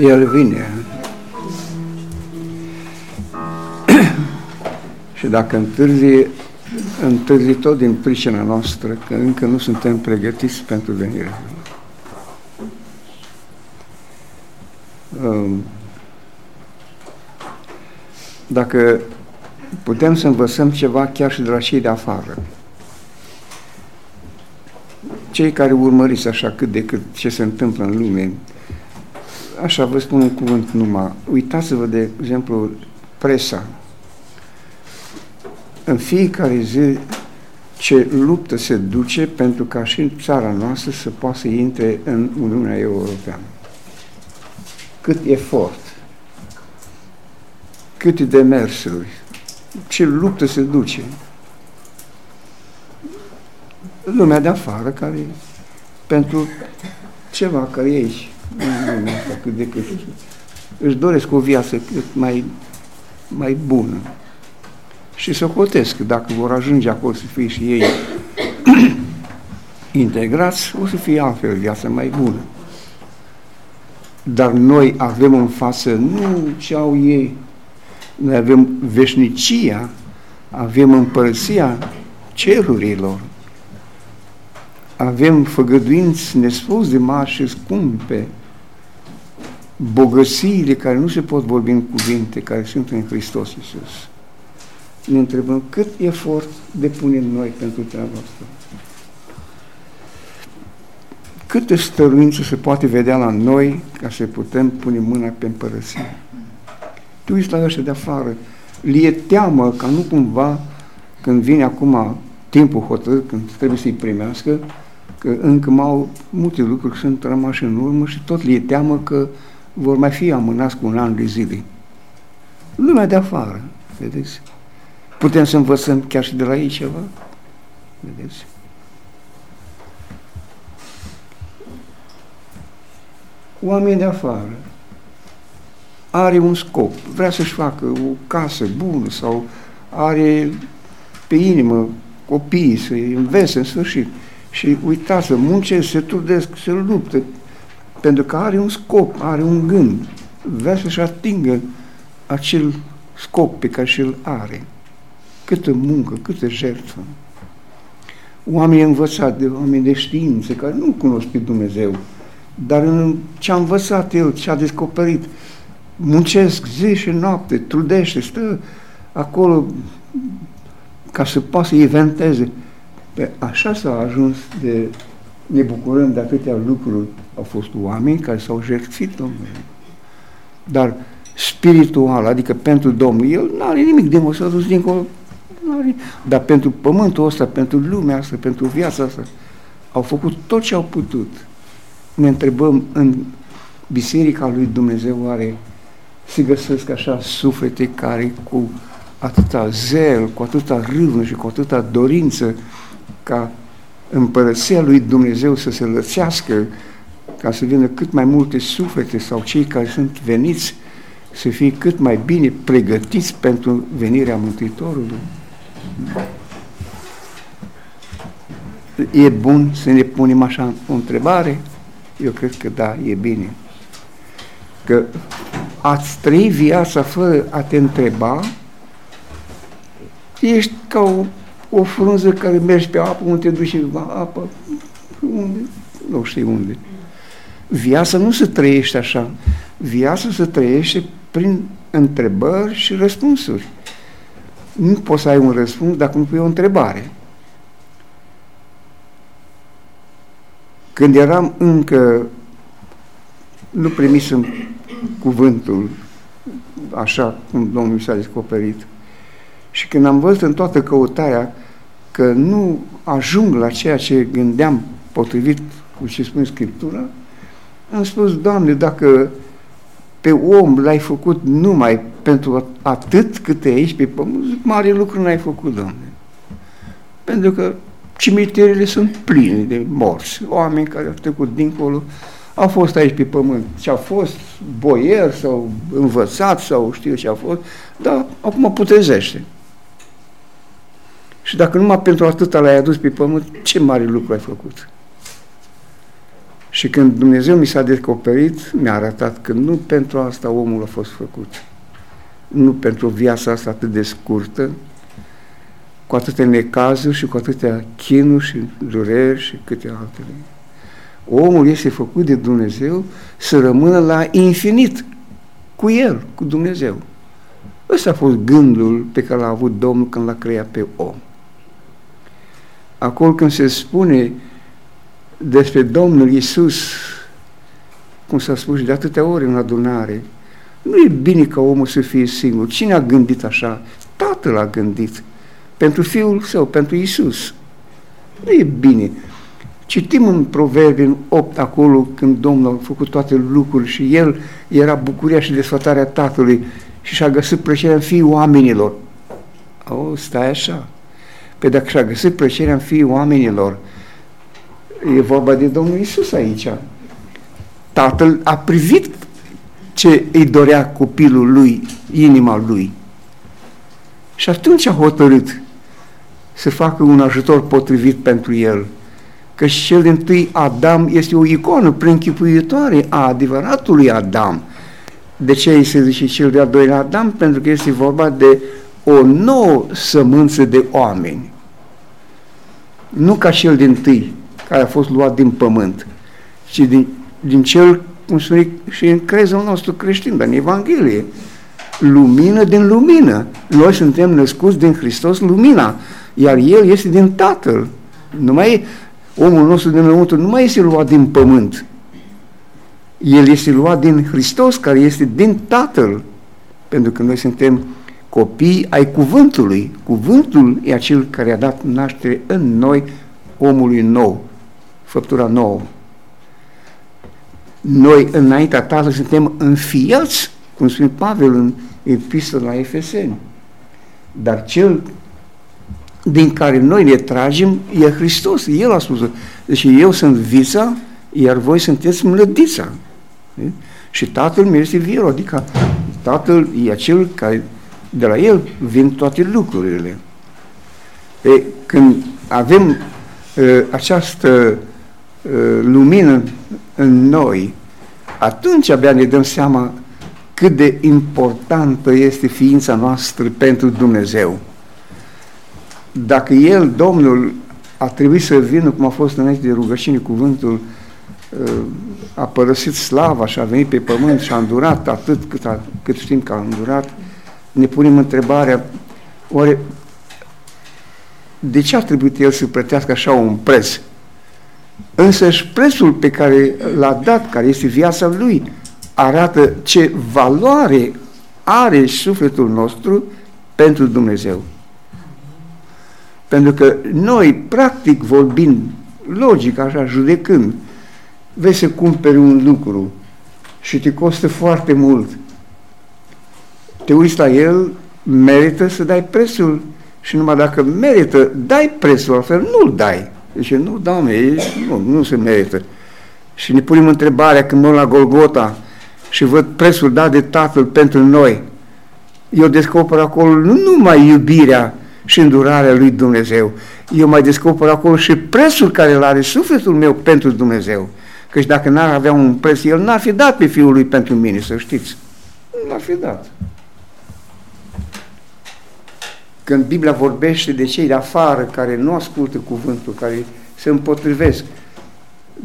El vine. și dacă întârzi, întârzi tot din pricina noastră, că încă nu suntem pregătiți pentru venirea um, Dacă putem să învățăm ceva chiar și de la cei de afară, cei care urmăriți așa cât de cât ce se întâmplă în lume, așa vă spun un cuvânt numai, uitați-vă de exemplu presa. În fiecare zi ce luptă se duce pentru ca și în țara noastră să poată să intre în Uniunea Europeană. Cât efort, câte demersuri, ce luptă se duce. Lumea de afară care pentru ceva care e aici, în lumea asta, cât de cât, își doresc o viață cât mai, mai bună. Și să hotesc, dacă vor ajunge acolo să fie și ei integrați, o să fie altfel viața mai bună. Dar noi avem în față nu ce au ei, noi avem veșnicia, avem împărăția cerurilor avem făgăduinți nespus de mari și scumpe, bogățiile care nu se pot vorbi în cuvinte, care sunt în Hristos Iisus. Ne întrebăm cât efort depunem noi pentru treaba asta. Câtă stăruință se poate vedea la noi ca să putem pune mâna pe împărăție. Tu ești la ăștia de afară, li e teamă ca nu cumva când vine acum timpul hotărât, când trebuie să-i primească, că încă au multe lucruri sunt rămași în urmă și tot le e teamă că vor mai fi amânați cu un an de zile. Lumea de afară, vedeți? Putem să învățăm chiar și de la ei ceva? Vedeți? Oameni de afară are un scop, vrea să-și facă o casă bună sau are pe inimă copiii să-i învețe în sfârșit. Și uitați, muncesc, se trudesc, se luptă, pentru că are un scop, are un gând, vrea să-și atingă acel scop pe care și-l are. Câtă muncă, câtă jertfă. Oamenii învățați, de oameni de știință, care nu cunosc pe Dumnezeu, dar în ce a învățat el, ce a descoperit, muncesc zi și noapte, trudește, stă acolo ca să poată să inventeze. Pe așa s-a ajuns de ne bucurăm de atâtea lucruri. Au fost oameni care s-au jertfit Domnului. Dar spiritual, adică pentru Domnul, el nu are nimic de s-a dus dincolo. Are, dar pentru pământul ăsta, pentru lumea asta, pentru viața asta, au făcut tot ce au putut. Ne întrebăm în Biserica lui Dumnezeu oare se găsesc așa suflete care cu atâta zel, cu atâta râvnă și cu atâta dorință ca împărăția lui Dumnezeu să se lățească, ca să vină cât mai multe suflete sau cei care sunt veniți să fie cât mai bine pregătiți pentru venirea Mântuitorului. E bun să ne punem așa o întrebare? Eu cred că da, e bine. Că ați trăi viața fără a te întreba, ești ca o o frunză care mergi pe apă, unde te duci la apă, unde, nu știu unde. Viața nu se trăiește așa. Viața se trăiește prin întrebări și răspunsuri. Nu poți să ai un răspuns dacă nu pui o întrebare. Când eram încă, nu primisem cuvântul așa cum Domnul s-a descoperit, și când am văzut în toată căutarea că nu ajung la ceea ce gândeam potrivit cu ce spune Scriptura, am spus, Doamne, dacă pe om l-ai făcut numai pentru atât cât e aici pe pământ, zic, mare lucru n-ai făcut, Doamne. Pentru că cimitirele sunt pline de morți, oameni care au trecut dincolo, au fost aici pe pământ. Ce au fost boier sau învățat sau știu ce au fost, dar acum putrezește. Și dacă numai pentru atâta l-ai adus pe pământ, ce mare lucru ai făcut? Și când Dumnezeu mi s-a descoperit, mi-a arătat că nu pentru asta omul a fost făcut. Nu pentru viața asta atât de scurtă, cu atâtea necazuri și cu atâtea chinuri și dureri și câte altele. Omul este făcut de Dumnezeu să rămână la infinit cu El, cu Dumnezeu. Ăsta a fost gândul pe care l-a avut Domnul când l-a creat pe om. Acolo când se spune despre Domnul Isus, cum s-a spus de atâtea ori în adunare, nu e bine ca omul să fie singur. Cine a gândit așa? Tatăl a gândit pentru Fiul Său, pentru Isus. Nu e bine. Citim în Proverbi în 8 acolo când Domnul a făcut toate lucruri și El era bucuria și desfătarea Tatălui și și-a găsit plăcerea în fiii oamenilor. O, stai așa. Pe dacă și-a găsit plăcerea în fiii oamenilor, e vorba de Domnul Isus aici. Tatăl a privit ce îi dorea copilul lui, inima lui. Și atunci a hotărât să facă un ajutor potrivit pentru el. Că și cel din tâi Adam este o iconă preînchipuitoare a adevăratului Adam. De ce îi se zice cel de-al doilea Adam? Pentru că este vorba de o nouă sămânță de oameni. Nu ca cel din tâi, care a fost luat din pământ, ci din, din cel, cum spune și în crezul nostru creștin, dar în Evanghelie, lumină din lumină. Noi suntem născuți din Hristos lumina, iar El este din Tatăl. Nu mai omul nostru din înăuntru nu mai este luat din pământ. El este luat din Hristos, care este din Tatăl. Pentru că noi suntem copii ai cuvântului. Cuvântul e acel care a dat naștere în noi omului nou, făptura nouă. Noi, înaintea Tatălui, suntem înfiați, cum spune Pavel în epistola Efeseni. Dar cel din care noi ne tragem e Hristos. El a spus, deci eu sunt vița, iar voi sunteți mlădița. Și Tatăl meu este viu, adică Tatăl e acel care de la el vin toate lucrurile. E, când avem e, această e, lumină în noi, atunci abia ne dăm seama cât de importantă este ființa noastră pentru Dumnezeu. Dacă El, Domnul, a trebuit să vină, cum a fost înainte de rugăciune, cuvântul, a părăsit slava și a venit pe pământ și a îndurat atât cât, a, cât știm că a îndurat, ne punem întrebarea, oare de ce a trebuit El să plătească așa un preț? Însă și prețul pe care l-a dat, care este viața Lui, arată ce valoare are sufletul nostru pentru Dumnezeu. Pentru că noi, practic vorbind, logic, așa, judecând, vei să cumperi un lucru și te costă foarte mult. Te uiți la el, merită să dai prețul și numai dacă merită, dai prețul, altfel nu-l dai. Deci nu, doamne, nu, nu se merită. Și ne punem întrebarea când mă la Golgota, și văd prețul dat de Tatăl pentru noi, eu descoper acolo nu numai iubirea și îndurarea lui Dumnezeu, eu mai descoper acolo și prețul care îl are sufletul meu pentru Dumnezeu. Căci dacă n-ar avea un preț, el n-ar fi dat pe Fiul lui pentru mine, să știți. Nu ar fi dat. Când Biblia vorbește de cei de afară care nu ascultă cuvântul, care se împotrivesc,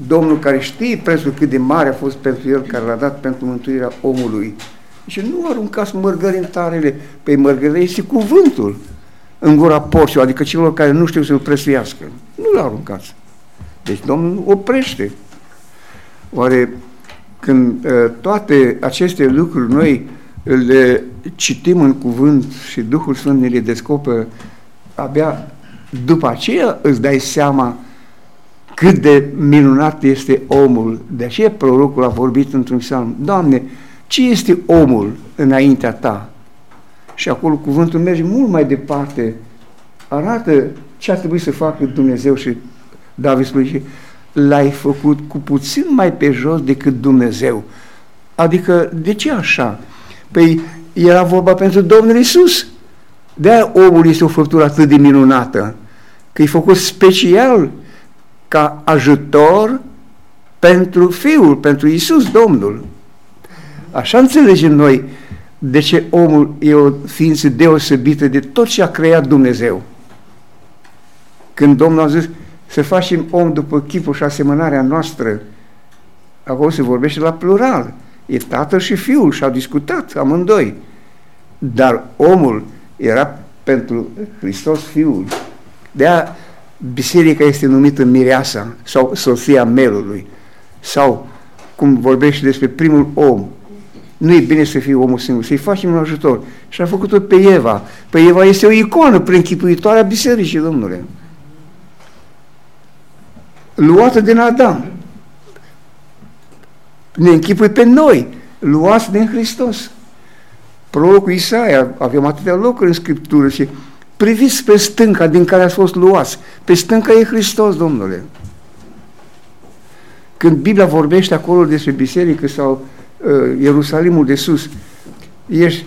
Domnul care știe prețul cât de mare a fost pentru el, care l-a dat pentru mântuirea omului. Și nu aruncați mărgărintarele pe mărgările, este cuvântul în gura porților, adică celor care nu știu să-l prețuiască. Nu l aruncați. Deci Domnul oprește. Oare când uh, toate aceste lucruri noi le citim în cuvânt și Duhul Sfânt ne le descoperă, abia după aceea îți dai seama cât de minunat este omul. De aceea prorocul a vorbit într-un psalm, Doamne, ce este omul înaintea Ta? Și acolo cuvântul merge mult mai departe, arată ce ar trebui să facă Dumnezeu și David spune l-ai făcut cu puțin mai pe jos decât Dumnezeu. Adică, de ce așa? Păi era vorba pentru Domnul Isus. De-aia omul este o făptură atât de minunată, că e făcut special ca ajutor pentru Fiul, pentru Isus Domnul. Așa înțelegem noi de ce omul e o ființă deosebită de tot ce a creat Dumnezeu. Când Domnul a zis să facem om după chipul și asemănarea noastră, acolo se vorbește la plural. E tatăl și fiul și au discutat amândoi. Dar omul era pentru Hristos Fiul. de -aia biserica este numită mireasa sau soția melului sau cum vorbește despre primul om. Nu e bine să fie omul singur, să-i facem un ajutor. Și a făcut-o pe Eva. Pe Eva este o icoană preînchipuitoare a bisericii, domnule. Luată din Adam. Ne închipui pe noi, luați din Hristos. Prorocul Isaia, avem atâtea locuri în Scriptură și priviți spre stânca din care ați fost luați. Pe stânca e Hristos, domnule. Când Biblia vorbește acolo despre biserică sau uh, Ierusalimul de sus, ești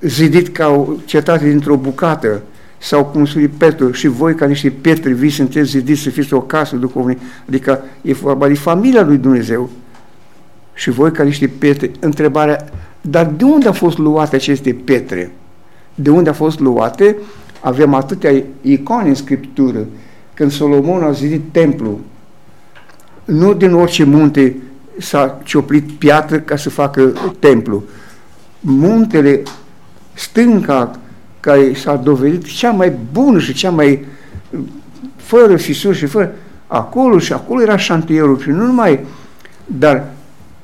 zidit ca o cetate dintr-o bucată, sau cum spune Petru, și voi ca niște pietre vii sunteți zidiți să fiți o casă duhovnică, adică e vorba de familia lui Dumnezeu. Și voi ca niște pietre, întrebarea, dar de unde au fost luate aceste pietre? De unde au fost luate? Avem atâtea icoane în Scriptură. Când Solomon a zidit templu, nu din orice munte s-a cioplit piatră ca să facă templu. Muntele, stânca care s-a dovedit cea mai bună și cea mai fără fisuri și fără, acolo și acolo era șantierul și nu numai, dar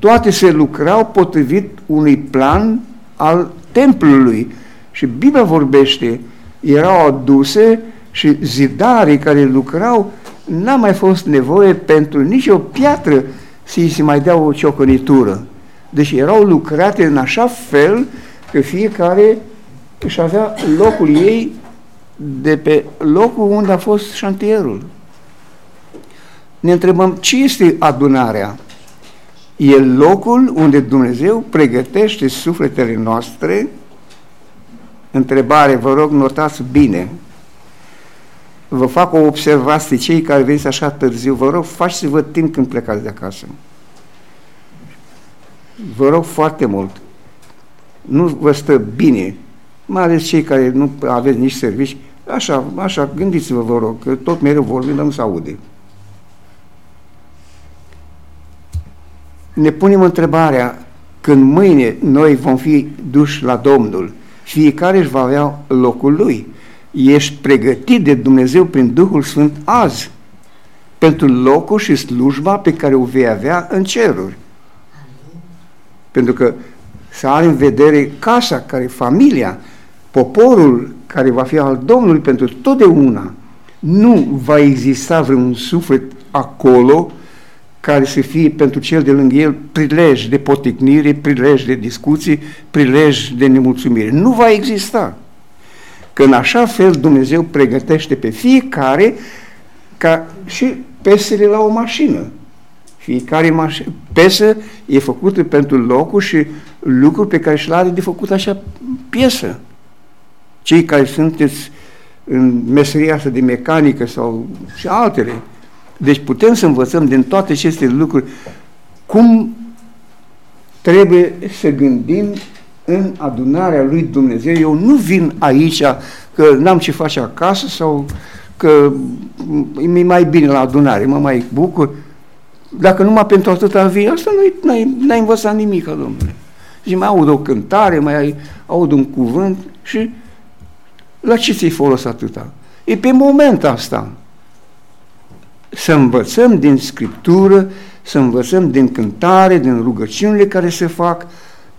toate se lucrau potrivit unui plan al templului. Și Biblia vorbește, erau aduse și zidarii care lucrau, n-a mai fost nevoie pentru nicio piatră să-i se mai dea o ciocănitură. Deci erau lucrate în așa fel că fiecare își avea locul ei de pe locul unde a fost șantierul. Ne întrebăm ce este adunarea? E locul unde Dumnezeu pregătește sufletele noastre. Întrebare, vă rog, notați bine. Vă fac o observație, cei care veniți așa târziu, vă rog, faceți-vă timp când plecați de acasă. Vă rog foarte mult. Nu vă stă bine mai ales cei care nu aveți nici servici, așa, așa, gândiți-vă, vă rog, că tot mereu vorbim, dar nu se aude. Ne punem întrebarea, când mâine noi vom fi duși la Domnul, fiecare își va avea locul lui. Ești pregătit de Dumnezeu prin Duhul Sfânt azi pentru locul și slujba pe care o vei avea în ceruri. Pentru că să ai în vedere casa, care familia, poporul care va fi al Domnului pentru totdeauna, nu va exista vreun suflet acolo care să fie pentru cel de lângă el prilej de poticnire, prilej de discuții, prilej de nemulțumire. Nu va exista. Că în așa fel Dumnezeu pregătește pe fiecare ca și pesele la o mașină. Fiecare maș- pesă e făcută pentru locul și lucruri pe care și-l are de făcut așa piesă cei care sunteți în meseria asta de mecanică sau și altele. Deci putem să învățăm din toate aceste lucruri cum trebuie să gândim în adunarea lui Dumnezeu. Eu nu vin aici că n-am ce face acasă sau că mi mai bine la adunare, mă mai bucur. Dacă numai pentru atâta vii, asta nu n-ai învățat nimic, domnule. Și mai aud o cântare, mai aud un cuvânt și la ce ți-ai folos atâta? E pe moment asta. Să învățăm din Scriptură, să învățăm din cântare, din rugăciunile care se fac,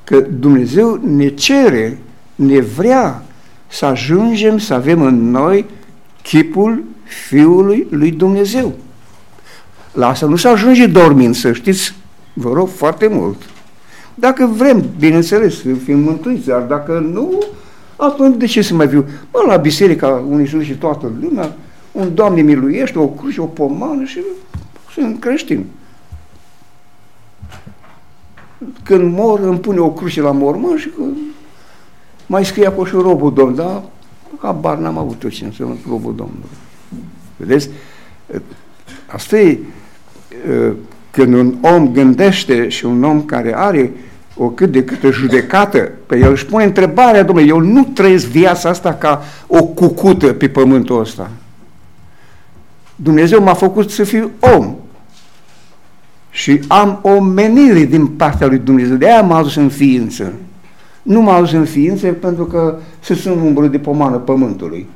că Dumnezeu ne cere, ne vrea să ajungem să avem în noi chipul Fiului lui Dumnezeu. La asta nu se ajunge dormind, să știți, vă rog foarte mult. Dacă vrem, bineînțeles, să fim mântuiți, dar dacă nu, atunci de ce să mai viu? Mă, la biserica unii se duce toată lumea, un Doamne miluiește, o cruce, o pomană și sunt creștin. Când mor, îmi pune o cruce la mormânt și că mai scrie acolo și robul Domnului, dar habar n-am avut eu ce înseamnă robul Domnului. Vedeți? Asta e când un om gândește și un om care are o cât de câtă judecată, pe el își pune întrebarea, domnule, eu nu trăiesc viața asta ca o cucută pe pământul ăsta. Dumnezeu m-a făcut să fiu om și am o menire din partea lui Dumnezeu, de aia m-a adus în ființă. Nu m-a adus în ființă pentru că să sunt umbră de pomană pământului.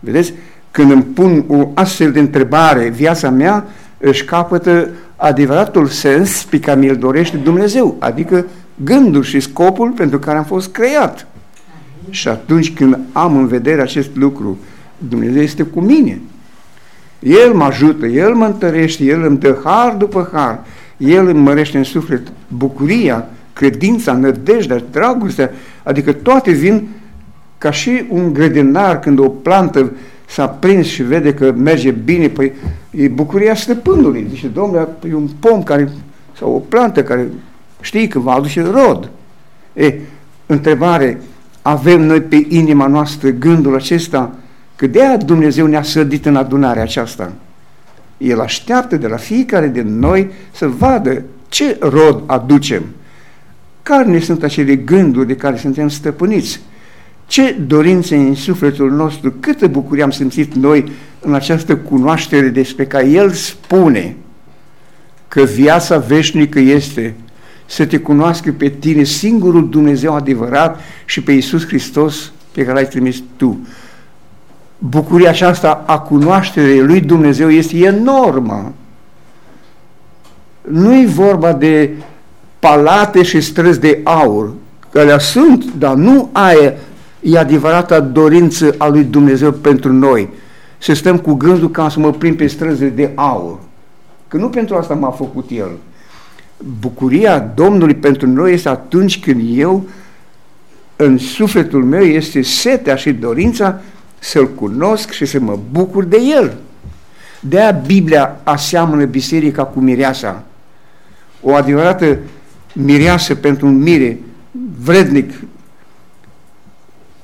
Vedeți? Când îmi pun o astfel de întrebare, viața mea își capătă adevăratul sens pe care mi-l dorește Dumnezeu, adică gândul și scopul pentru care am fost creat. Și atunci când am în vedere acest lucru, Dumnezeu este cu mine. El mă ajută, El mă întărește, El îmi dă har după har, El îmi mărește în suflet bucuria, credința, nădejdea, dragostea, adică toate vin ca și un grădinar când o plantă s-a prins și vede că merge bine, păi e bucuria stăpânului. Zice, domnule, e un pom care, sau o plantă care știi că va aduce rod. E, întrebare, avem noi pe inima noastră gândul acesta că de aia Dumnezeu ne-a sădit în adunarea aceasta. El așteaptă de la fiecare din noi să vadă ce rod aducem. Care ne sunt acele gânduri de care suntem stăpâniți? Ce dorințe în sufletul nostru, câtă bucurie am simțit noi în această cunoaștere despre care El spune că viața veșnică este să te cunoască pe tine singurul Dumnezeu adevărat și pe Iisus Hristos pe care l-ai trimis tu. Bucuria aceasta a cunoașterii lui Dumnezeu este enormă. Nu e vorba de palate și străzi de aur, care sunt, dar nu aia e adevărata dorință a lui Dumnezeu pentru noi. Să stăm cu gândul ca să mă plimb pe străzi de aur. Că nu pentru asta m-a făcut El. Bucuria Domnului pentru noi este atunci când eu, în sufletul meu, este setea și dorința să-L cunosc și să mă bucur de El. De-aia Biblia aseamănă biserica cu mireasa. O adevărată mireasă pentru un mire vrednic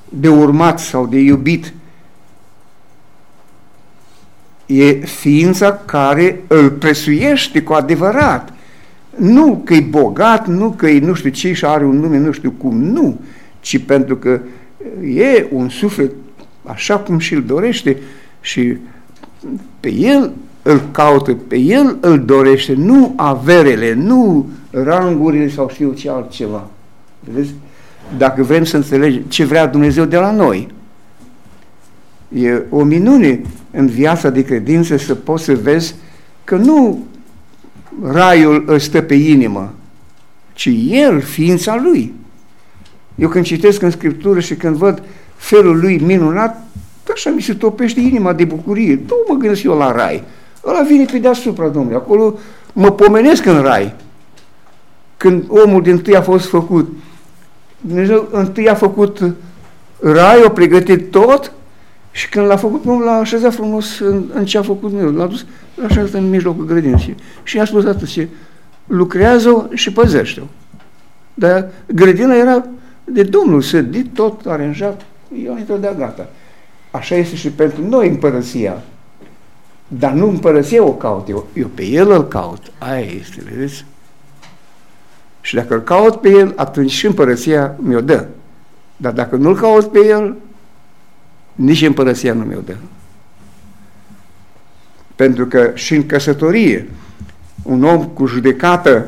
de urmat sau de iubit e ființa care îl presuiește cu adevărat. Nu că e bogat, nu că e nu știu ce și are un nume nu știu cum, nu, ci pentru că e un suflet așa cum și-l dorește și pe el îl caută, pe el îl dorește, nu averele, nu rangurile sau știu ce altceva. Vedeți? Dacă vrem să înțelegem ce vrea Dumnezeu de la noi. E o minune în viața de credință să poți să vezi că nu raiul îl stă pe inimă, ci el, ființa lui. Eu când citesc în Scriptură și când văd felul lui minunat, așa mi se topește inima de bucurie. Nu mă gândesc eu la rai. Ăla vine pe deasupra, domnule. Acolo mă pomenesc în rai. Când omul din tâi a fost făcut, Dumnezeu întâi a făcut rai, a pregătit tot și când l-a făcut, nu l-a așezat frumos în, în ce a făcut Dumnezeu. L-a dus, l-a așezat în mijlocul grădinții și, și i-a spus atât ce lucrează și păzește-o. Dar grădina era de Domnul, sădit, tot aranjat, eu am de gata. Așa este și pentru noi împărăția. Dar nu împărăția o caut eu, eu pe El îl caut. Aia este, vedeți? Și dacă îl caut pe El, atunci și împărăția mi-o dă. Dar dacă nu-l caut pe El, nici împărăția nu mi-o dă. Pentru că și în căsătorie, un om cu judecată,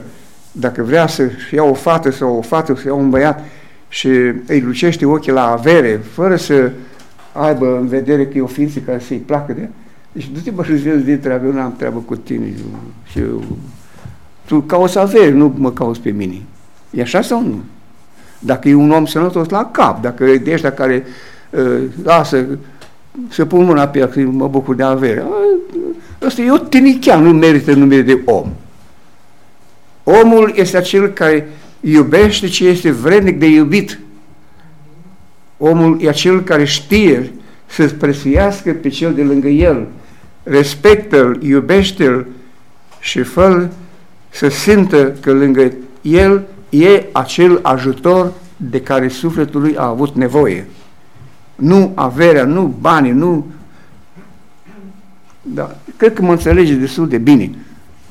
dacă vrea să ia o fată sau o fată să ia un băiat și îi lucește ochii la avere, fără să aibă în vedere că e o ființă care să-i placă de deci du-te bă și vezi de treabă, eu n-am treabă cu tine. Și eu, tu cauți avere, nu mă cauți pe mine. E așa sau nu? Dacă e un om sănătos la cap, dacă e de ăștia care uh, lasă să pun mâna pe el, că mă bucur de avere. Ăsta e o tinichean, nu merită numele de om. Omul este acel care iubește ce este vrednic de iubit. Omul e acel care știe să-ți presuiască pe cel de lângă el, respectă-l, iubește-l și fă să simtă că lângă el e acel ajutor de care sufletul lui a avut nevoie. Nu averea, nu banii, nu... Da, cred că mă înțelege destul de bine.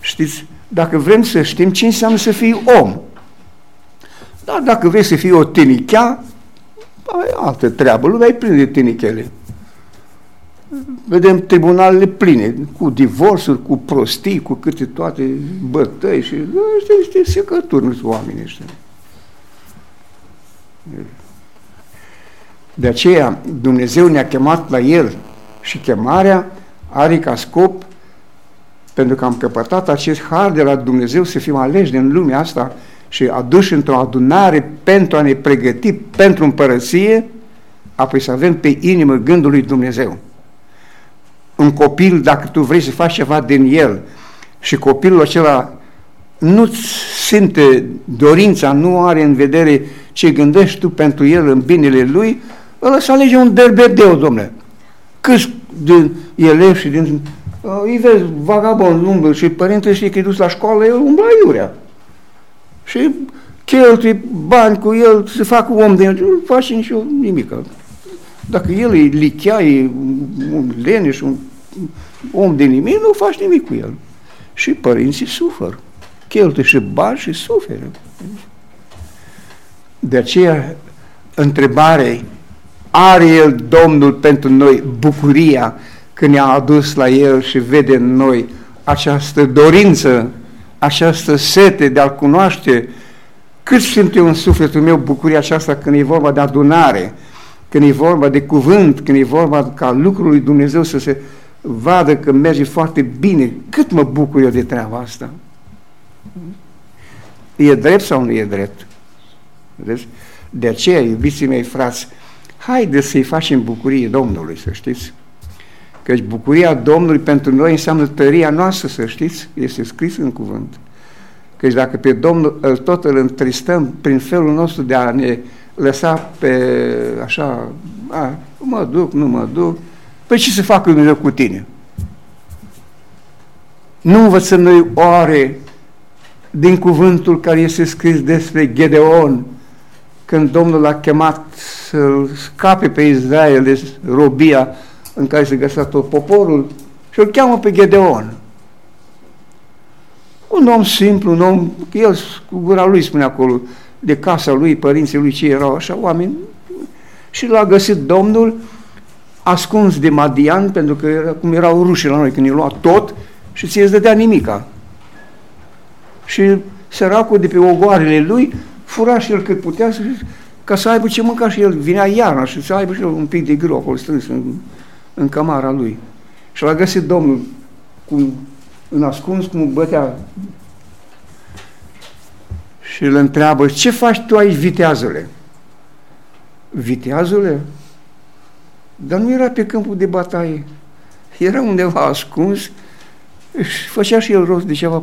Știți, dacă vrem să știm ce înseamnă să fii om. Dar dacă vrei să fii o tinichea, ai altă treabă, lumea e plină de tinichele. Vedem tribunalele pline, cu divorțuri, cu prostii, cu câte toate bătăi și ăștia niște secături, nu sunt oamenii ăștia. De aceea Dumnezeu ne-a chemat la El și chemarea are ca scop, pentru că am căpătat acest har de la Dumnezeu să fim aleși din lumea asta și aduși într-o adunare pentru a ne pregăti pentru împărăție, apoi să avem pe inimă gândul lui Dumnezeu. Un copil, dacă tu vrei să faci ceva din el și copilul acela nu simte dorința, nu are în vedere ce gândești tu pentru el în binele lui, ăla să alege un derbedeu, domnule. Câți din elevi și din... Uh, îi vezi vagabond, umblă și părintele știe că e dus la școală, el umblă iurea. Și cheltui bani cu el, se fac om de el, nu face nici nimic. Dacă el e lichea, e un leneș, un om de nimic, nu faci nimic cu el. Și părinții suferă. Cheltuie și bani și suferă. De aceea, întrebare, are El Domnul pentru noi bucuria când ne-a adus la El și vede în noi această dorință, această sete de a-L cunoaște, cât simt eu în sufletul meu bucuria aceasta când e vorba de adunare, când e vorba de cuvânt, când e vorba ca lucrul lui Dumnezeu să se vadă că merge foarte bine, cât mă bucur eu de treaba asta. E drept sau nu e drept? Vedeți? De aceea, iubiții mei frați, haideți să-i facem bucurie Domnului, să știți. Căci bucuria Domnului pentru noi înseamnă tăria noastră, să știți, este scris în cuvânt. Căci dacă pe Domnul îl tot îl întristăm prin felul nostru de a ne lăsa pe așa, a, mă duc, nu mă duc, păi ce să facă Dumnezeu cu tine? Nu învățăm noi oare din cuvântul care este scris despre Gedeon, când Domnul l-a chemat să scape pe Israel de robia în care se găsea tot poporul și îl cheamă pe Gedeon. Un om simplu, un om, el cu gura lui spune acolo, de casa lui, părinții lui, ce erau așa, oameni, și l-a găsit Domnul ascuns de Madian, pentru că era, cum erau rușii la noi, când îi lua tot și ți-e dădea nimica. Și săracul de pe ogoarele lui fura și el cât putea să, ca să aibă ce mânca și el. Vinea iarna și să aibă și el un pic de grâu acolo strâns în, în camara lui. Și l-a găsit Domnul cu, în ascuns cum bătea și îl întreabă, ce faci tu aici, viteazule? Viteazule? Dar nu era pe câmpul de bataie. Era undeva ascuns și făcea și el rost de ceva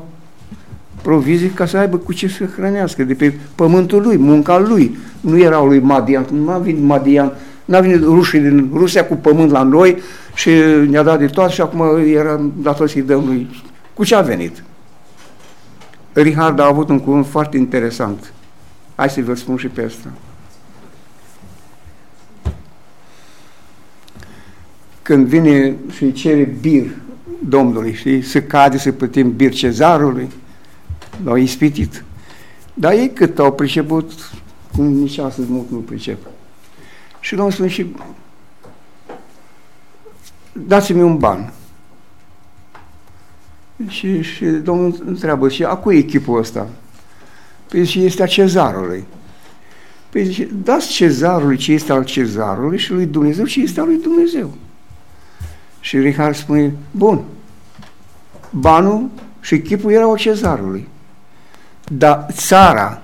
provizii ca să aibă cu ce să hrănească de pe pământul lui, munca lui. Nu erau lui Madian, nu a venit Madian, n-a venit rușii din Rusia cu pământ la noi și ne-a dat de toate și acum era dator să-i dăm lui. Cu ce a venit? Richard a avut un cuvânt foarte interesant. Hai să vă spun și pe asta. Când vine și cere bir Domnului, știi, să cade să plătim bir cezarului, l-au ispitit. Dar ei cât au priceput, cum nici astăzi mult nu pricep. Și Domnul spune și dați-mi un ban. Și, și Domnul întreabă, și a cui echipul ăsta? Păi și este a cezarului. Păi zice, dați cezarului ce este al cezarului și lui Dumnezeu ce este al lui Dumnezeu. Și Richard spune, bun, banul și echipul erau cezarului. Dar țara,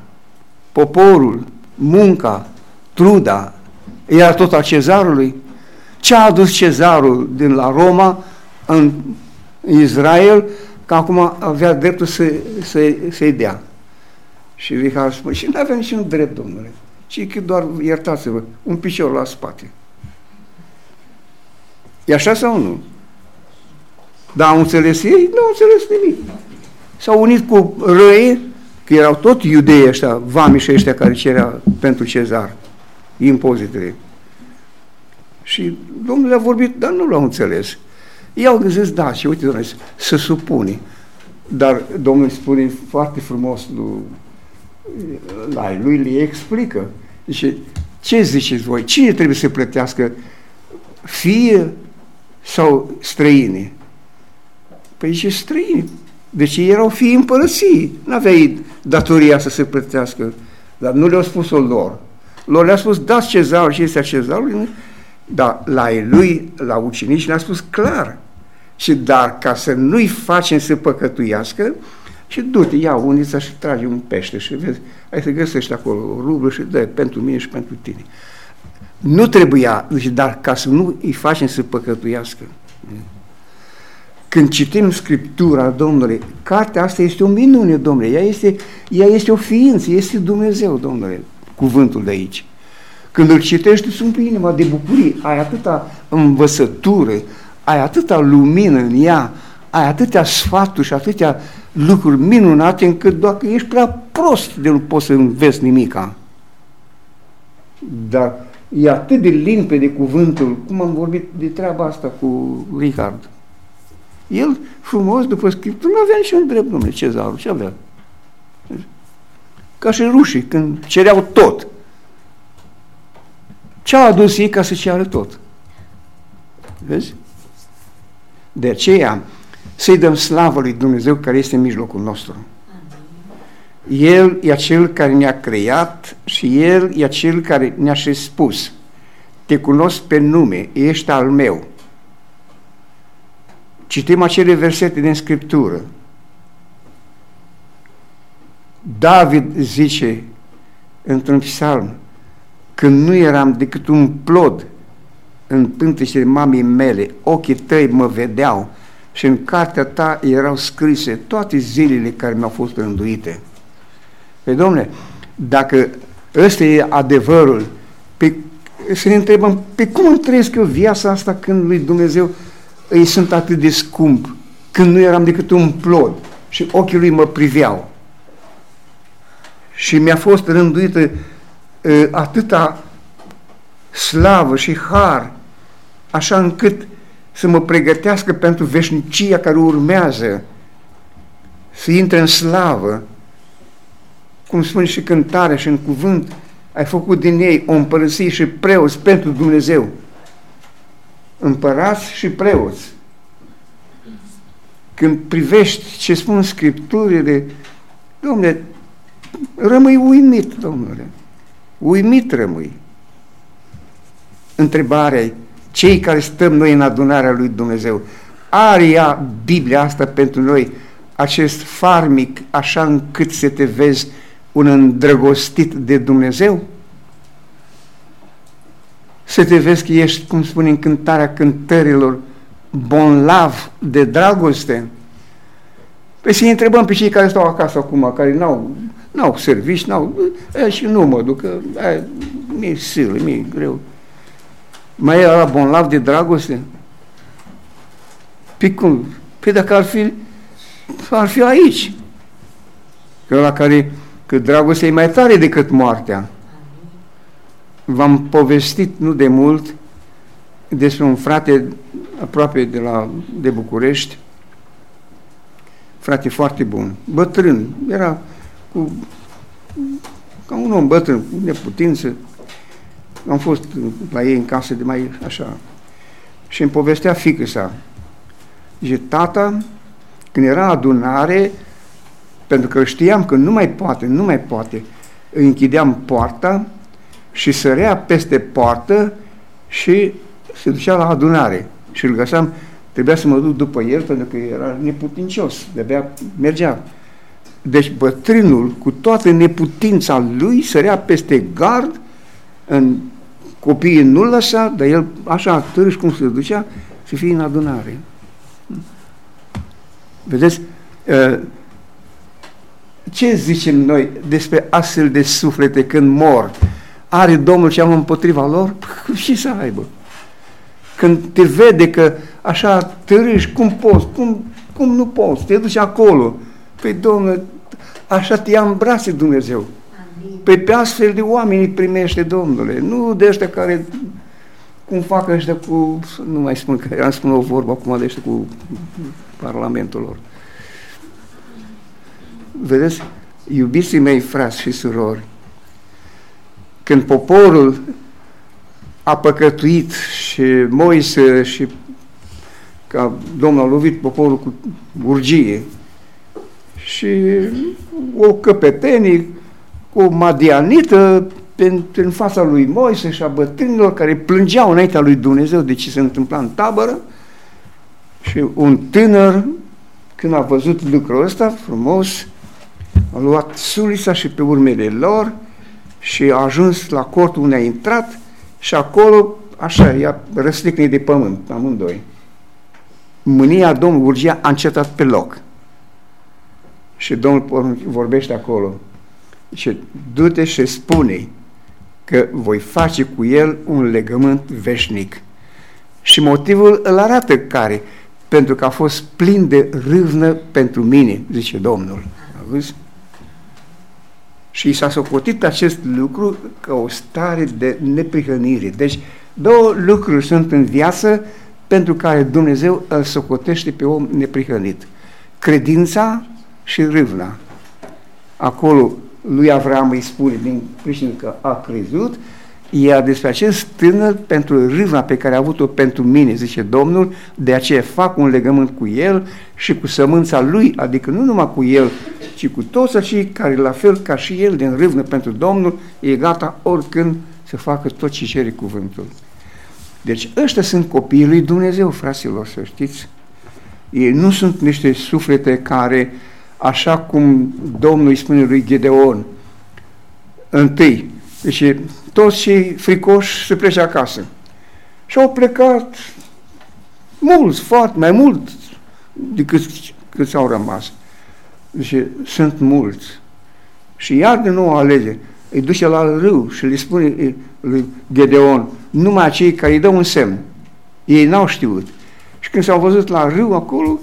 poporul, munca, truda, era tot a cezarului. Ce a adus cezarul din la Roma în Israel, că acum avea dreptul să, să, să-i dea. Și Richard spune, și nu avea niciun drept, domnule, ci că doar, iertați-vă, un picior la spate. E așa sau nu? Dar au înțeles ei? Nu au înțeles nimic. S-au unit cu răi că erau tot iudei ăștia, vamiși ăștia care cerea pentru cezar impozitele. Și Domnul le-a vorbit, dar nu l-au înțeles. Ei au gândit, da, și uite, doamne, să supune. Dar Domnul spune foarte frumos lui, la lui le explică. Zice, ce ziceți voi? Cine trebuie să plătească? Fie sau străini? Păi zice străini. Deci ei erau fii împărății. N-aveai datoria să se plătească. Dar nu le-au spus-o lor. Lor le-a spus, dați cezarul și este a cezarului. Dar la lui, la ucenici, le-a spus clar. Și dar ca să nu-i facem să păcătuiască, și du-te, ia unița și trage un pește și vezi, ai să găsești acolo o rublă și dă pentru mine și pentru tine. Nu trebuia, deci, dar ca să nu îi facem să păcătuiască. Când citim Scriptura, Domnule, cartea asta este o minune, Domnule, ea este, ea este o ființă, este Dumnezeu, Domnule, cuvântul de aici. Când îl citești, sunt pe inima de bucurie, ai atâta învățătură, ai atâta lumină în ea, ai atâtea sfaturi și atâtea lucruri minunate încât dacă ești prea prost de nu poți să înveți nimica. Dar e atât de limpede cuvântul, cum am vorbit de treaba asta cu Richard. El, frumos, după Scriptură, nu avea niciun drept, nume, cezarul, ce avea? Ca și rușii, când cereau tot. Ce a adus ei ca să ceară tot? Vezi? De aceea, să-i dăm slavă lui Dumnezeu care este în mijlocul nostru. El e acel care ne-a creat și El e acel care ne-a și spus te cunosc pe nume, ești al meu. Citim acele versete din Scriptură. David zice într-un psalm, când nu eram decât un plod în pântecele mamei mele, ochii tăi mă vedeau și în cartea ta erau scrise toate zilele care mi-au fost rânduite. Păi, domnule, dacă ăsta e adevărul, pe, să ne întrebăm, pe cum îmi trăiesc eu viața asta când lui Dumnezeu îi sunt atât de scump, când nu eram decât un plod și ochii lui mă priveau. Și mi-a fost rânduită uh, atâta slavă și har, așa încât să mă pregătească pentru veșnicia care urmează, să intre în slavă, cum spune și cântarea și în cuvânt, ai făcut din ei o împărăție și preoți pentru Dumnezeu. Împărați și preoți. Când privești ce spun Scripturile, domnule, rămâi uimit, domnule. Uimit rămâi. Întrebarea e, cei care stăm noi în adunarea lui Dumnezeu, are ea Biblia asta pentru noi, acest farmic, așa încât să te vezi un îndrăgostit de Dumnezeu? Să te vezi că ești, cum spune în cântarea cântărilor, bonlav de dragoste? Păi să întrebăm pe cei care stau acasă acum, care n-au, n-au servici, n-au, și nu mă duc, mi-e silă, mi-e greu. Mai e la bonlav de dragoste? Păi cum? Păi dacă ar fi, ar fi aici. Că la care că dragostea e mai tare decât moartea. V-am povestit nu de mult despre un frate aproape de, la, de București, frate foarte bun, bătrân, era cu, ca un om bătrân, cu neputință, am fost la ei în casă de mai așa. Și îmi povestea fică sa. Zice, tata, când era adunare, pentru că știam că nu mai poate, nu mai poate, îi închideam poarta și sărea peste poartă și se ducea la adunare. Și îl găseam, trebuia să mă duc după el pentru că era neputincios, de-abia mergea. Deci bătrânul, cu toată neputința lui, sărea peste gard în Copiii nu-l lăsa, dar el așa târși cum se ducea, să fie în adunare. Vedeți? Ă, ce zicem noi despre astfel de suflete când mor? Are Domnul ce am împotriva lor? Și să aibă. Când te vede că așa târâși, cum poți, cum, cum nu poți, te duci acolo. Păi, Domnul, așa te ia în brațe Dumnezeu. Păi pe astfel de oameni îi primește Domnule, nu de ăștia care, cum fac ăștia cu, nu mai spun că am spun o vorbă acum de ăștia cu Parlamentul lor. vedeți, iubiții mei, frați și surori, când poporul a păcătuit și Moise și ca Domnul a lovit poporul cu urgie și o căpetenie cu o madianită în fața lui Moise și a bătrânilor care plângeau înaintea lui Dumnezeu de ce se întâmpla în tabără și un tânăr când a văzut lucrul ăsta frumos a luat sulisa și pe urmele lor și a ajuns la cortul unde a intrat și acolo, așa, i-a răsticnit de pământ, amândoi. Mânia Domnului Urgia a încetat pe loc. Și Domnul vorbește acolo. Și du-te și spune că voi face cu el un legământ veșnic. Și motivul îl arată care? Pentru că a fost plin de râvnă pentru mine, zice Domnul. Auzi? Și și s-a socotit acest lucru ca o stare de neprihănire. Deci, două lucruri sunt în viață pentru care Dumnezeu îl socotește pe om neprihănit. Credința și râvna. Acolo lui Avram îi spune din pricina că a crezut, iar despre acest tânăr, pentru râvna pe care a avut-o pentru mine, zice Domnul, de aceea fac un legământ cu el și cu sămânța lui, adică nu numai cu el, ci cu toți cei care, la fel ca și el, din râvnă pentru Domnul, e gata oricând să facă tot ce cere cuvântul. Deci ăștia sunt copiii lui Dumnezeu, fraților, să știți. Ei nu sunt niște suflete care, așa cum Domnul îi spune lui Gedeon, întâi, deci toți cei fricoși se plece acasă. Și au plecat mulți, foarte, mai mult decât cât s-au rămas. Deci sunt mulți. Și iar de nou alege. Îi duce la râu și le spune lui Gedeon, numai cei care îi dau un semn. Ei n-au știut. Și când s-au văzut la râu acolo,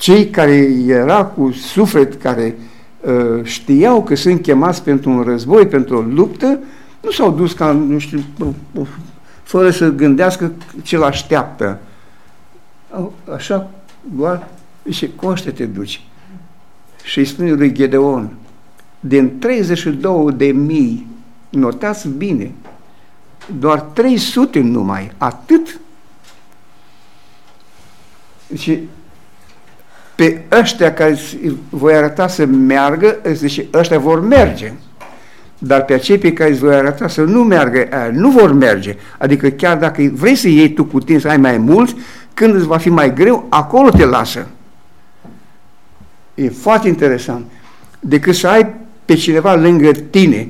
cei care era cu suflet, care uh, știau că sunt chemați pentru un război, pentru o luptă, nu s-au dus ca, nu știu, fără să gândească ce l așteaptă. Așa, doar, și cum te duci? Și îi spune lui Gedeon, din 32 de mii, notați bine, doar 300 numai, atât. Și pe ăștia care voi arăta să meargă, zice, ăștia vor merge. Dar pe acei pe care îți voi arăta să nu meargă, nu vor merge. Adică chiar dacă vrei să iei tu cu tine să ai mai mulți, când îți va fi mai greu, acolo te lasă. E foarte interesant. Decât să ai pe cineva lângă tine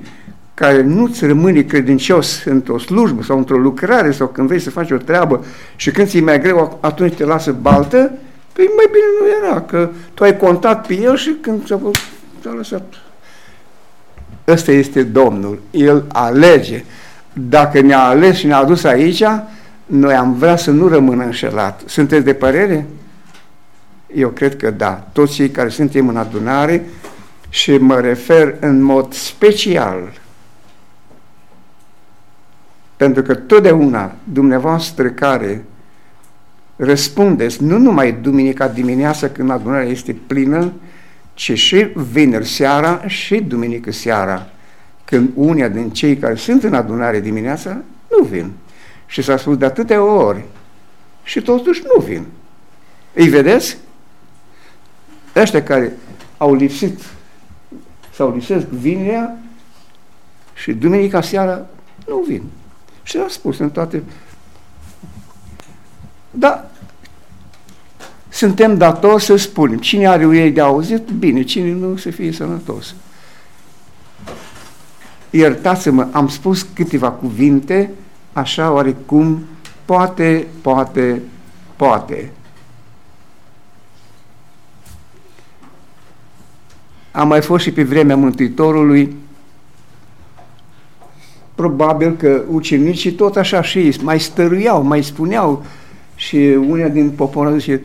care nu-ți rămâne credincios într-o slujbă sau într-o lucrare sau când vrei să faci o treabă și când ți-e mai greu, atunci te lasă baltă, păi mai bine nu era, că tu ai contat pe el și când ți-a, ți-a lăsat. Ăsta este Domnul. El alege. Dacă ne-a ales și ne-a adus aici, noi am vrea să nu rămână înșelat. Sunteți de părere? Eu cred că da. Toți cei care suntem în adunare și mă refer în mod special pentru că totdeauna dumneavoastră care răspundeți, nu numai duminica dimineața când adunarea este plină, ci și vineri seara și duminică seara, când unia din cei care sunt în adunare dimineața nu vin. Și s-a spus de atâtea ori și totuși nu vin. Îi vedeți? Ăștia care au lipsit sau lipsesc vinerea și duminica seara nu vin. Și a spus în toate... Da, suntem datori să spunem. Cine are ei de auzit, bine, cine nu, să fie sănătos. Iertați-mă, am spus câteva cuvinte, așa oarecum, poate, poate, poate. Am mai fost și pe vremea Mântuitorului, probabil că ucenicii tot așa și mai stăruiau, mai spuneau și unea din popor zice,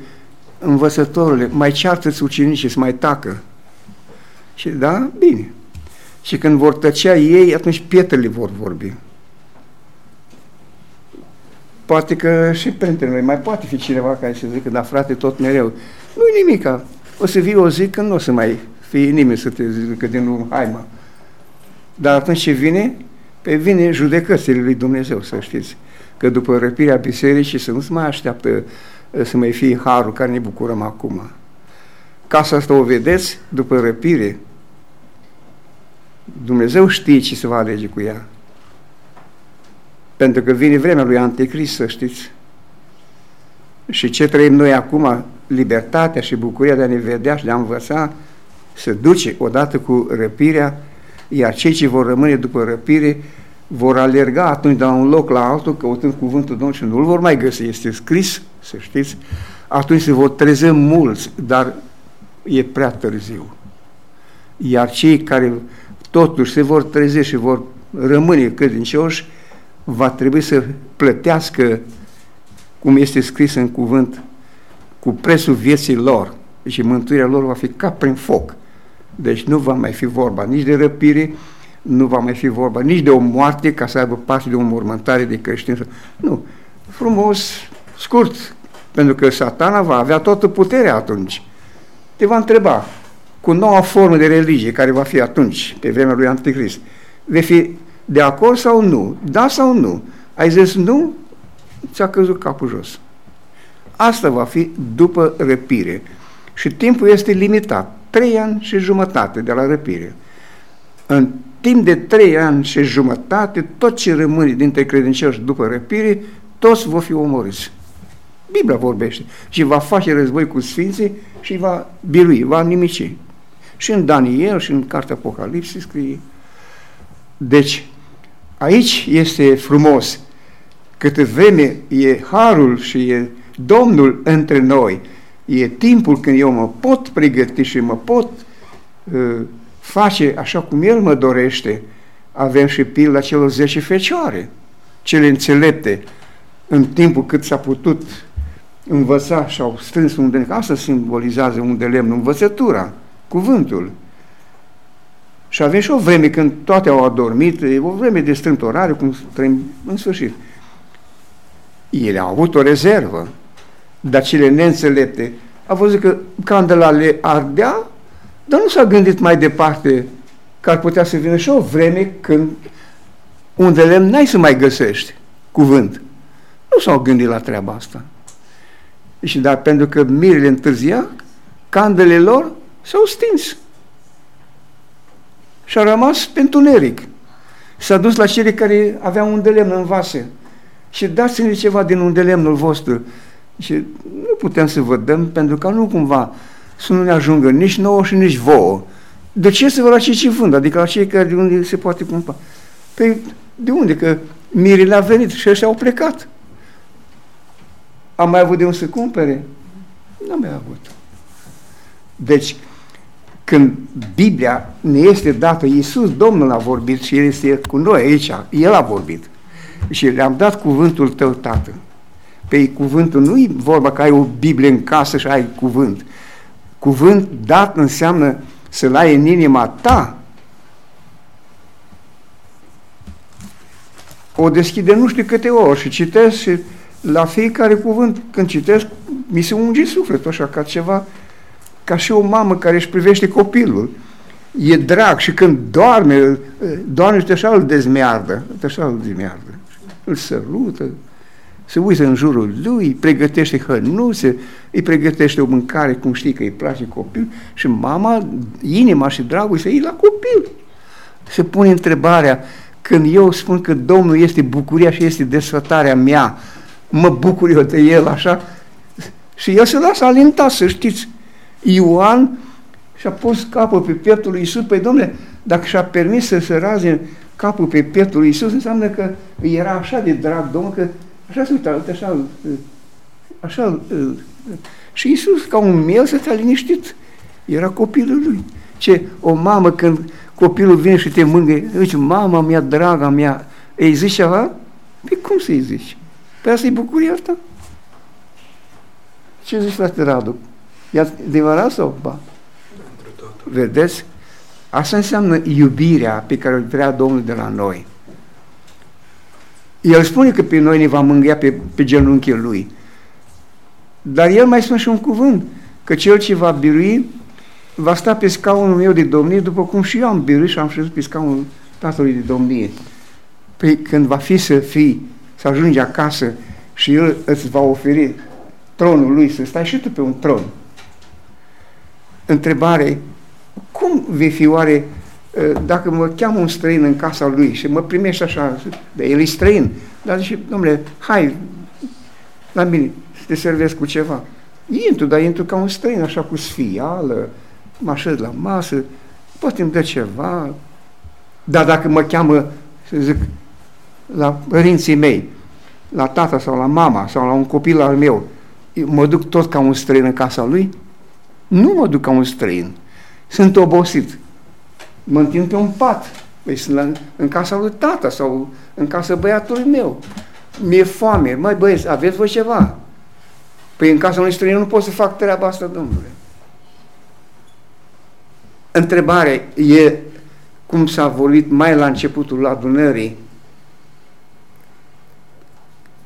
învățătorule, mai ceartă-ți ucenicii să mai tacă. Și da, bine. Și când vor tăcea ei, atunci pietrele vor vorbi. Poate că și printre noi mai poate fi cineva care să zică, da frate, tot mereu. Nu-i nimica. o să vii o zi când nu o să mai fie nimeni să te zică din urmă, hai mă. Dar atunci ce vine? Pe vine judecățile lui Dumnezeu, să știți. Că după răpirea bisericii să nu se mai așteaptă uh, să mai fie harul care ne bucurăm acum. Casa asta o vedeți după răpire. Dumnezeu știe ce se va alege cu ea. Pentru că vine vremea lui Anticrist, să știți. Și ce trăim noi acum, libertatea și bucuria de a ne vedea și de a învăța, se duce odată cu răpirea, iar cei ce vor rămâne după răpire vor alerga atunci de la un loc la altul, căutând cuvântul Domnului și nu-l vor mai găsi. Este scris, să știți, atunci se vor treze mulți, dar e prea târziu. Iar cei care totuși se vor trezi și vor rămâne credincioși, va trebui să plătească, cum este scris în cuvânt, cu prețul vieții lor. Deci mântuirea lor va fi ca prin foc. Deci nu va mai fi vorba nici de răpire, nu va mai fi vorba nici de o moarte ca să aibă parte de o mormântare de creștin. Nu. Frumos, scurt, pentru că satana va avea toată puterea atunci. Te va întreba, cu noua formă de religie care va fi atunci, pe vremea lui Anticrist, vei fi de acord sau nu? Da sau nu? Ai zis nu? Ți-a căzut capul jos. Asta va fi după răpire. Și timpul este limitat. Trei ani și jumătate de la răpire. În timp de trei ani și jumătate, tot ce rămâne dintre credincioși după răpire, toți vor fi omorâți. Biblia vorbește. Și va face război cu sfinții și va birui, va nimici. Și în Daniel și în Cartea Apocalipsii scrie. Deci, aici este frumos. Câte vreme e harul și e Domnul între noi, e timpul când eu mă pot pregăti și mă pot uh, face așa cum El mă dorește, avem și pilda celor zece fecioare, cele înțelepte, în timpul cât s-a putut învăța și au strâns un de Asta simbolizează un de lemn, învățătura, cuvântul. Și avem și o vreme când toate au adormit, e o vreme de strântorare, cum trăim în sfârșit. Ele au avut o rezervă, dar cele neînțelepte au văzut că candela le ardea, dar nu s-a gândit mai departe că ar putea să vină și o vreme când unde lemn n-ai să mai găsești cuvânt. Nu s-au gândit la treaba asta. Și dar pentru că mirile întârzia, candele lor s-au stins. Și a rămas pe întuneric. S-a dus la cei care aveau un de lemn în vase. Și dați-ne ceva din un de lemnul vostru. Și nu putem să vă dăm, pentru că nu cumva să nu ne ajungă nici nouă și nici vouă. De ce să vă la cei ce vând? Adică la cei care de unde se poate cumpăra. Păi de unde? Că mirile a venit și ăștia au plecat. Am mai avut de unde să cumpere? Nu am mai avut. Deci, când Biblia ne este dată, Iisus, Domnul a vorbit și El este cu noi aici, El a vorbit. Și le-am dat cuvântul tău, Tată. Pe păi cuvântul nu e vorba că ai o Biblie în casă și ai cuvânt. Cuvânt dat înseamnă să-l ai în inima ta. O deschide nu știu câte ori și citesc și la fiecare cuvânt, când citesc, mi se unge sufletul așa ca ceva, ca și o mamă care își privește copilul. E drag și când doarme, doarme și așa îl dezmeardă, așa îl dezmeardă. Îl sărută, se uită în jurul lui, pregătește hănuțe, îi pregătește o mâncare cum știi că îi place copil și mama, inima și dragostea ei la copil. Se pune întrebarea, când eu spun că Domnul este bucuria și este desfătarea mea, mă bucur eu de el așa, și el se lasă alintat, să știți. Ioan și-a pus capul pe pieptul lui Iisus, păi domnule, dacă și-a permis să se raze capul pe pieptul lui Iisus, înseamnă că era așa de drag Domnul că Așa se uita, așa, așa, și Iisus, ca un miel, să te-a liniștit. Era copilul lui. Ce o mamă când copilul vine și te mângâie, zice, mama mea, draga mea, îi zici ceva? Păi cum să-i zici? Păi asta e bucuria asta? Ce zici, frate Radu? E adevărat sau ba? Vedeți? Asta înseamnă iubirea pe care o vrea Domnul de la noi. El spune că pe noi ne va mângâia pe, pe genunchiul lui. Dar el mai spune și un cuvânt. că cel ce va birui va sta pe scaunul meu de domnie, după cum și eu am biruit și am șezut pe scaunul tatălui de domnie. Păi când va fi să fii, să ajungi acasă și el îți va oferi tronul lui, să stai și tu pe un tron. Întrebare, cum vei fi oare ă, dacă mă cheamă un străin în casa lui și mă primește așa, de el e străin, dar zice, domnule, hai la mine să te servesc cu ceva. Intru, dar intru ca un străin, așa cu sfială, mă așez la masă, poate îmi dă ceva, dar dacă mă cheamă, să zic, la părinții mei, la tata sau la mama sau la un copil al meu, mă duc tot ca un străin în casa lui? Nu mă duc ca un străin. Sunt obosit. Mă întind pe un pat. Păi sunt la, în casa lui tata sau în casa băiatului meu. Mi-e foame. Mai băieți, aveți voi ceva? Păi în casa unui străin nu pot să fac treaba asta, domnule. Întrebare e cum s-a volit mai la începutul adunării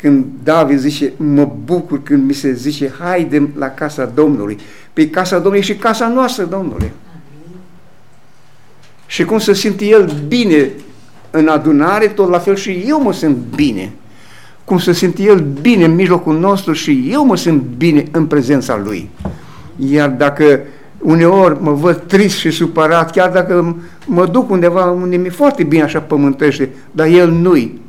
când David zice, mă bucur când mi se zice, haidem la casa Domnului. Pe casa Domnului și casa noastră, Domnule. Și cum să simt el bine în adunare, tot la fel și eu mă simt bine. Cum să simt el bine în mijlocul nostru și eu mă simt bine în prezența lui. Iar dacă uneori mă văd trist și supărat, chiar dacă mă duc undeva unde mi-e foarte bine așa pământește, dar el nu-i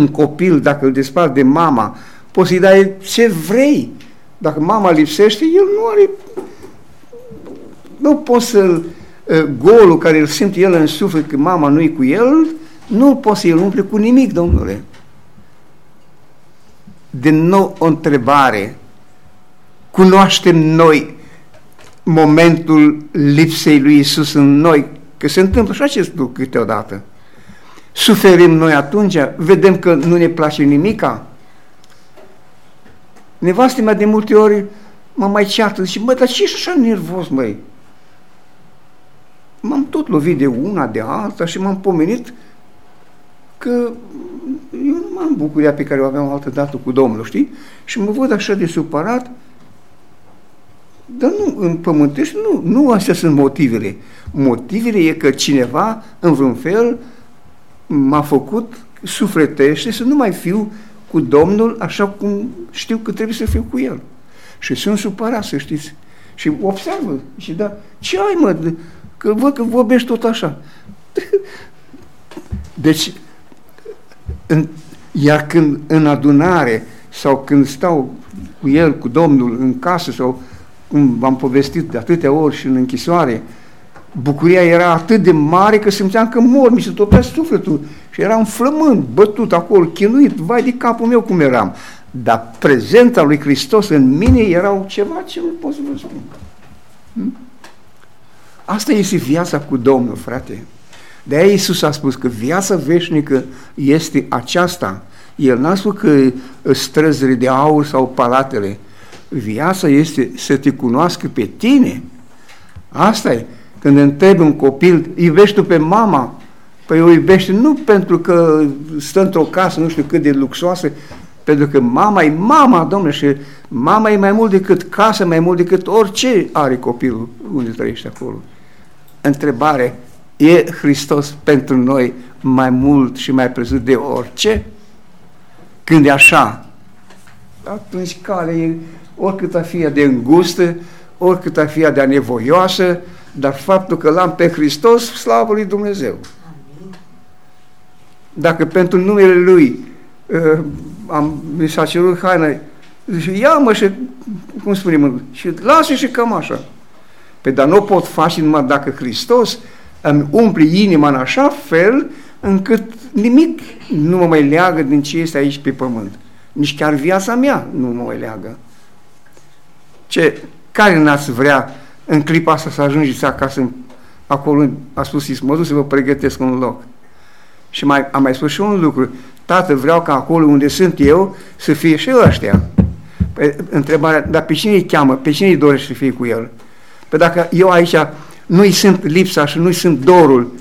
un copil, dacă îl despart de mama, poți să-i dai ce vrei. Dacă mama lipsește, el nu are... Nu poți să golul care îl simte el în suflet că mama nu e cu el, nu poți să-l umple cu nimic, domnule. Din nou o întrebare. Cunoaștem noi momentul lipsei lui Isus în noi? Că se întâmplă și acest lucru câteodată. Suferim noi atunci? Vedem că nu ne place nimica? Nevastă mea de multe ori mă mai ceartă, și mă, dar ce ești așa nervos, măi? M-am tot lovit de una, de alta și m-am pomenit că eu nu m-am bucuria pe care o aveam altă dată cu Domnul, știi? Și mă văd așa de supărat, dar nu, în pământești, nu, nu astea sunt motivele. Motivele e că cineva, în vreun fel, m-a făcut sufletește să nu mai fiu cu Domnul așa cum știu că trebuie să fiu cu El. Și sunt supărat, să știți. Și observă. Și da, ce ai, mă? Că văd că vorbești tot așa. Deci, în, iar când în adunare sau când stau cu el, cu Domnul, în casă sau cum v-am povestit de atâtea ori și în închisoare, bucuria era atât de mare că simțeam că mor, mi se topea sufletul și eram flămând, bătut acolo, chinuit, vai de capul meu cum eram. Dar prezența lui Hristos în mine era ceva ce nu pot să vă spun. Hm? Asta este viața cu Domnul, frate. De aia Iisus a spus că viața veșnică este aceasta. El n-a spus că străzile de aur sau palatele. Viața este să te cunoască pe tine. Asta e. Când întrebi un copil, iubești tu pe mama? Păi o iubește nu pentru că stă într-o casă nu știu cât de luxoasă, pentru că mama e mama, domnule, și mama e mai mult decât casă, mai mult decât orice are copilul unde trăiește acolo. Întrebare, e Hristos pentru noi mai mult și mai presus de orice? Când e așa, atunci calea e oricât a fi de îngustă, oricât a fi de nevoioasă, dar faptul că l-am pe Hristos, slavă lui Dumnezeu. Dacă pentru numele Lui uh, am, mi s-a cerut haina, zice, ia-mă și, cum spunem, și lasă și cam așa. Pe dar nu pot face numai dacă Hristos îmi umple inima în așa fel încât nimic nu mă mai leagă din ce este aici pe pământ. Nici chiar viața mea nu mă mai leagă. Ce, care n-ați vrea în clipa asta să ajungeți acasă, acolo a spus Iisus, mă duc să vă pregătesc un loc. Și mai, am mai spus și un lucru, tată, vreau ca acolo unde sunt eu să fie și ăștia. Păi, întrebarea, dar pe cine îi cheamă, pe cine îi dorește să fie cu el? Păi dacă eu aici nu-i sunt lipsa și nu-i sunt dorul,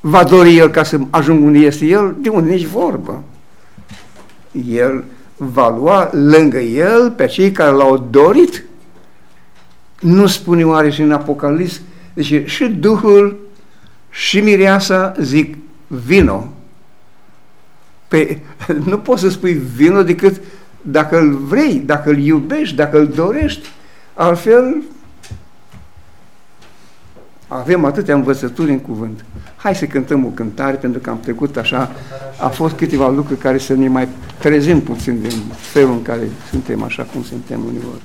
va dori el ca să ajung unde este el, de unde nici vorbă. El va lua lângă el pe cei care l-au dorit Nu spune oare și în Apocalips? Deci și Duhul și mireasa zic vino. Păi nu poți să spui vino decât dacă îl vrei, dacă îl iubești, dacă îl dorești. Altfel, avem atâtea învățături în cuvânt. Hai să cântăm o cântare, pentru că am trecut așa, a fost câteva lucruri care să ne mai trezim puțin din felul în care suntem așa cum suntem uneori.